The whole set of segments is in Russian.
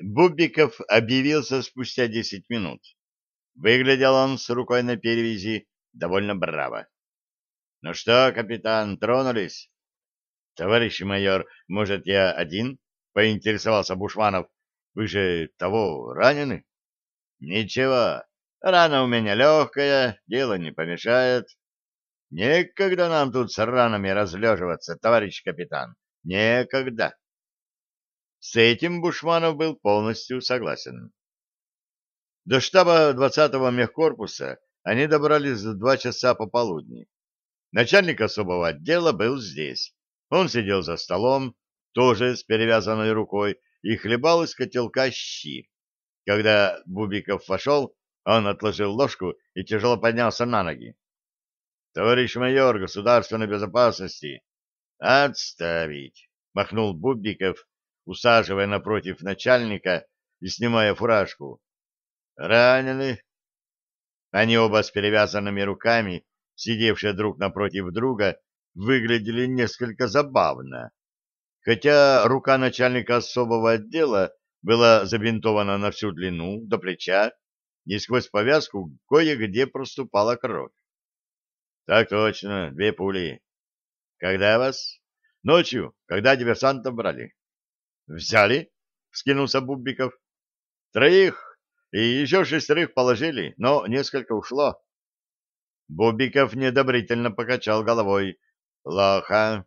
Бубиков объявился спустя десять минут. Выглядел он с рукой на перевязи довольно браво. — Ну что, капитан, тронулись? — Товарищ майор, может, я один? — поинтересовался Бушманов. — Вы же того ранены? — Ничего, рана у меня легкая, дело не помешает. Некогда нам тут с ранами разлеживаться, товарищ капитан, некогда. С этим Бушманов был полностью согласен. До штаба 20-го мехкорпуса они добрались за два часа пополудни. Начальник особого отдела был здесь. Он сидел за столом, тоже с перевязанной рукой, и хлебал из котелка щи. Когда Бубиков вошел, он отложил ложку и тяжело поднялся на ноги. — Товарищ майор государственной безопасности! — Отставить! — махнул Бубиков, усаживая напротив начальника и снимая фуражку. Ранены. Они оба с перевязанными руками, сидевшие друг напротив друга, выглядели несколько забавно. Хотя рука начальника особого отдела была забинтована на всю длину, до плеча, и сквозь повязку кое-где проступала кровь. — Так точно, две пули. — Когда вас? — Ночью, когда диверсантов брали. — Взяли? — вскинулся Бубиков. — Троих и еще шестерых положили, но несколько ушло. Бубиков недобрительно покачал головой. Лоха.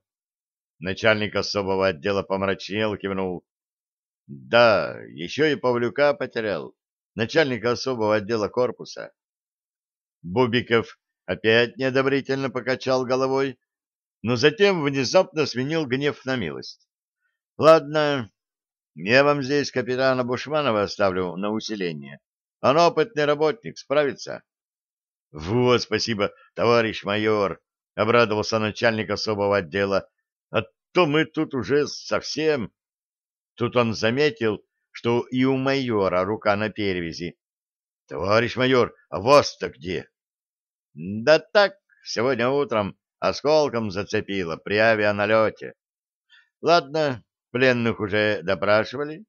Начальник особого отдела помрачнел, кивнул. Да, еще и Павлюка потерял. Начальник особого отдела корпуса. Бубиков опять недобрительно покачал головой, но затем внезапно сменил гнев на милость. Ладно, я вам здесь капитана Бушманова оставлю на усиление. Он опытный работник, справится. — Вот, спасибо, товарищ майор, — обрадовался начальник особого отдела. — А то мы тут уже совсем... Тут он заметил, что и у майора рука на перевязи. — Товарищ майор, а вас-то где? — Да так, сегодня утром осколком зацепило при авианалете. — Ладно, Пленных уже допрашивали?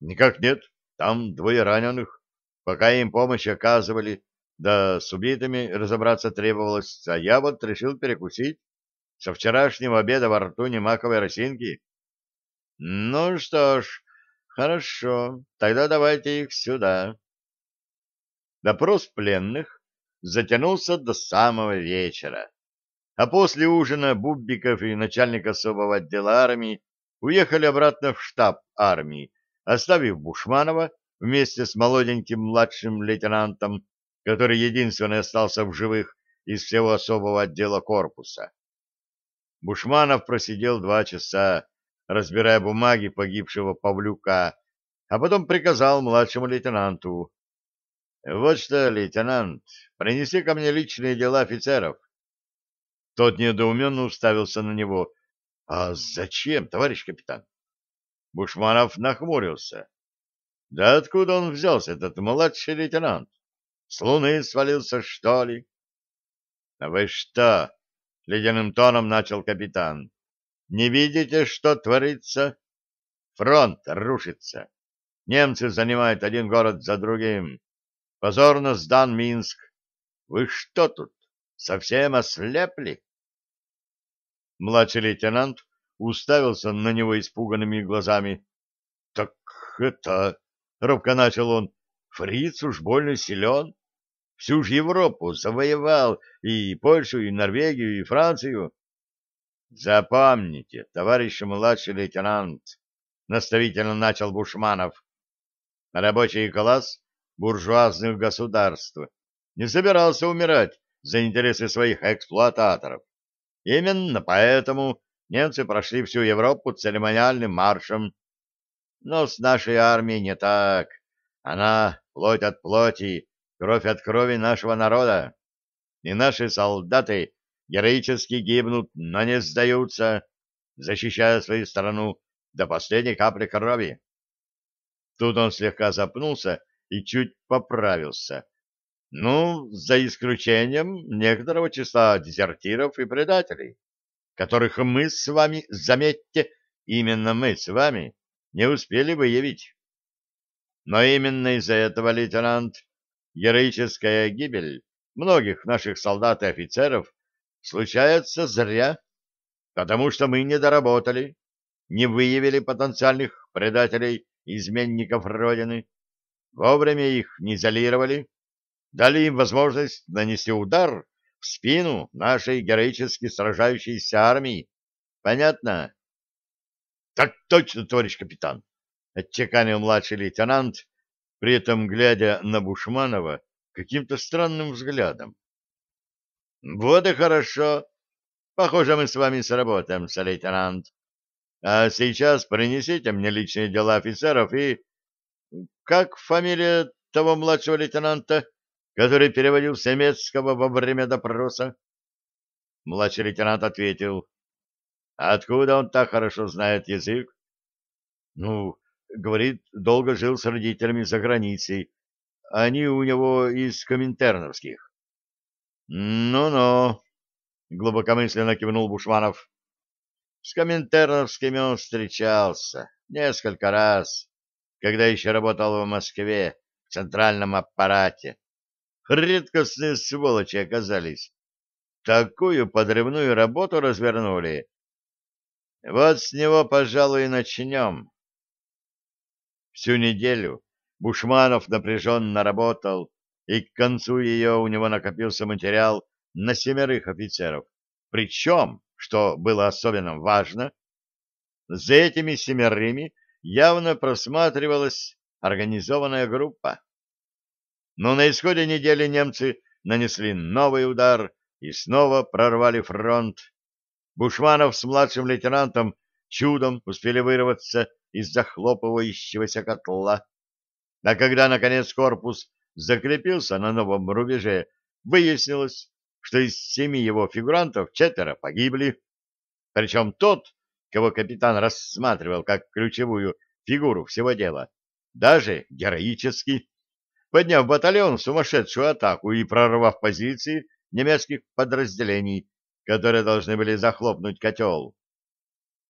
Никак нет. Там двое раненых. Пока им помощь оказывали, да с убитыми разобраться требовалось, а я вот решил перекусить. Со вчерашнего обеда во рту не маковой росинки. Ну что ж, хорошо, тогда давайте их сюда. Допрос пленных затянулся до самого вечера. А после ужина Буббиков и начальник особого отдела армии уехали обратно в штаб армии, оставив Бушманова вместе с молоденьким младшим лейтенантом, который единственный остался в живых из всего особого отдела корпуса. Бушманов просидел два часа, разбирая бумаги погибшего Павлюка, а потом приказал младшему лейтенанту. — Вот что, лейтенант, принеси ко мне личные дела офицеров. Тот недоуменно уставился на него. — А зачем, товарищ капитан? Бушманов нахмурился. — Да откуда он взялся, этот младший лейтенант? С луны свалился, что ли? — вы что? — ледяным тоном начал капитан. — Не видите, что творится? Фронт рушится. Немцы занимают один город за другим. Позорно сдан Минск. Вы что тут, совсем ослепли? Младший лейтенант уставился на него испуганными глазами. — Так это... — робко начал он. — Фриц уж больно силен. Всю ж Европу завоевал, и Польшу, и Норвегию, и Францию. — Запомните, товарищ младший лейтенант, — наставительно начал Бушманов. Рабочий класс буржуазных государств не собирался умирать за интересы своих эксплуататоров. Именно поэтому немцы прошли всю Европу церемониальным маршем. Но с нашей армией не так. Она плоть от плоти, кровь от крови нашего народа. И наши солдаты героически гибнут, но не сдаются, защищая свою страну до последней капли крови. Тут он слегка запнулся и чуть поправился. Ну, за исключением некоторого числа дезертиров и предателей, которых мы с вами, заметьте, именно мы с вами, не успели выявить. Но именно из-за этого, лейтенант, героическая гибель многих наших солдат и офицеров случается зря, потому что мы не доработали, не выявили потенциальных предателей изменников Родины, вовремя их не изолировали, дали им возможность нанести удар в спину нашей героически сражающейся армии. Понятно? — Так точно, товарищ капитан! — отчеканил младший лейтенант, при этом глядя на Бушманова каким-то странным взглядом. — Вот и хорошо. Похоже, мы с вами сработаемся, лейтенант. А сейчас принесите мне личные дела офицеров и... Как фамилия того младшего лейтенанта, который переводил с немецкого во время допроса? Младший лейтенант ответил. Откуда он так хорошо знает язык? Ну, говорит, долго жил с родителями за границей. Они у него из коминтерновских. Ну-ну, глубокомысленно кивнул Бушманов. С коминтерновскими он встречался несколько раз, когда еще работал в Москве в центральном аппарате. Редкостные сволочи оказались. Такую подрывную работу развернули. Вот с него, пожалуй, и начнем. Всю неделю Бушманов напряженно работал, и к концу ее у него накопился материал на семерых офицеров. Причем, что было особенно важно, за этими семерыми явно просматривалась организованная группа. Но на исходе недели немцы нанесли новый удар и снова прорвали фронт. Бушманов с младшим лейтенантом чудом успели вырваться из захлопывающегося котла. А когда, наконец, корпус закрепился на новом рубеже, выяснилось, что из семи его фигурантов четверо погибли. Причем тот, кого капитан рассматривал как ключевую фигуру всего дела, даже героически, подняв батальон в сумасшедшую атаку и прорвав позиции немецких подразделений, которые должны были захлопнуть котел.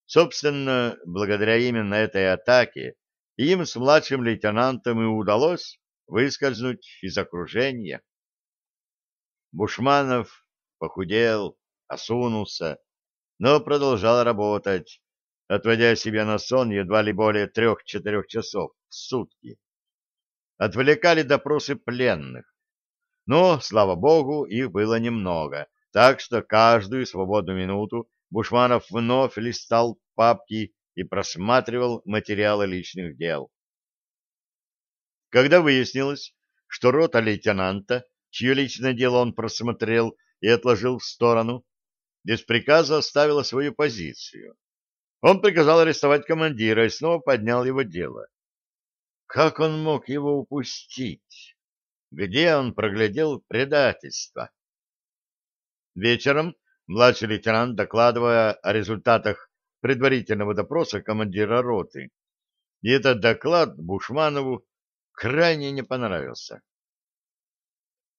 Собственно, благодаря именно этой атаке им с младшим лейтенантом и удалось выскользнуть из окружения. Бушманов похудел, осунулся, но продолжал работать, отводя себе на сон едва ли более трех-четырех часов в сутки. Отвлекали допросы пленных, но, слава богу, их было немного, так что каждую свободную минуту Бушманов вновь листал папки и просматривал материалы личных дел. Когда выяснилось, что рота лейтенанта, чье личное дело он просмотрел и отложил в сторону, без приказа оставила свою позицию. Он приказал арестовать командира и снова поднял его дело. Как он мог его упустить? Где он проглядел предательство? Вечером младший лейтенант, докладывая о результатах предварительного допроса командира роты. И этот доклад Бушманову крайне не понравился.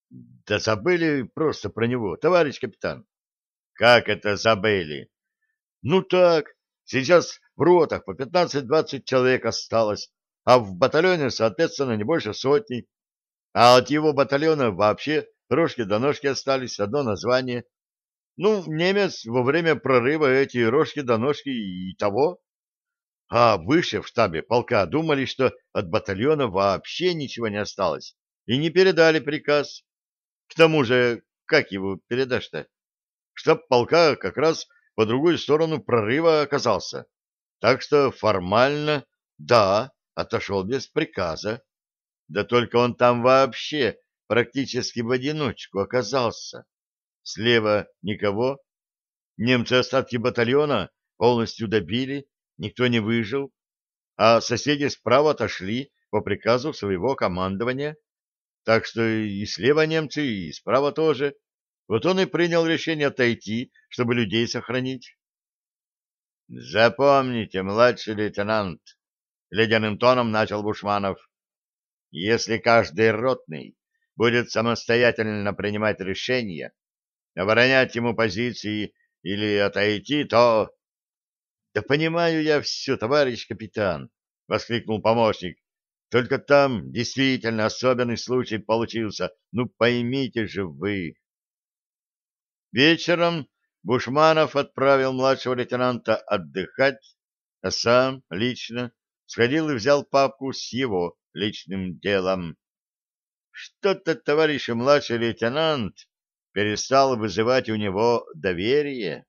Да забыли просто про него, товарищ капитан. Как это забыли? Ну так, сейчас в ротах по 15-20 человек осталось, а в батальоне, соответственно, не больше сотни. А от его батальона вообще рожки до ножки остались, одно название — ну, немец во время прорыва эти рожки до ножки и того. А выше в штабе полка думали, что от батальона вообще ничего не осталось, и не передали приказ. К тому же, как его передашь-то? Штаб полка как раз по другую сторону прорыва оказался. Так что формально, да, отошел без приказа. Да только он там вообще практически в одиночку оказался. Слева никого. Немцы остатки батальона полностью добили, никто не выжил, а соседи справа отошли по приказу своего командования. Так что и слева немцы, и справа тоже. Вот он и принял решение отойти, чтобы людей сохранить. Запомните, младший лейтенант, ледяным тоном начал Бушманов. Если каждый ротный будет самостоятельно принимать решения, оборонять ему позиции или отойти, то... — Да понимаю я все, товарищ капитан, — воскликнул помощник. Только там действительно особенный случай получился. Ну, поймите же вы. Вечером Бушманов отправил младшего лейтенанта отдыхать, а сам лично сходил и взял папку с его личным делом. Что-то, товарищ младший лейтенант, перестал вызывать у него доверие.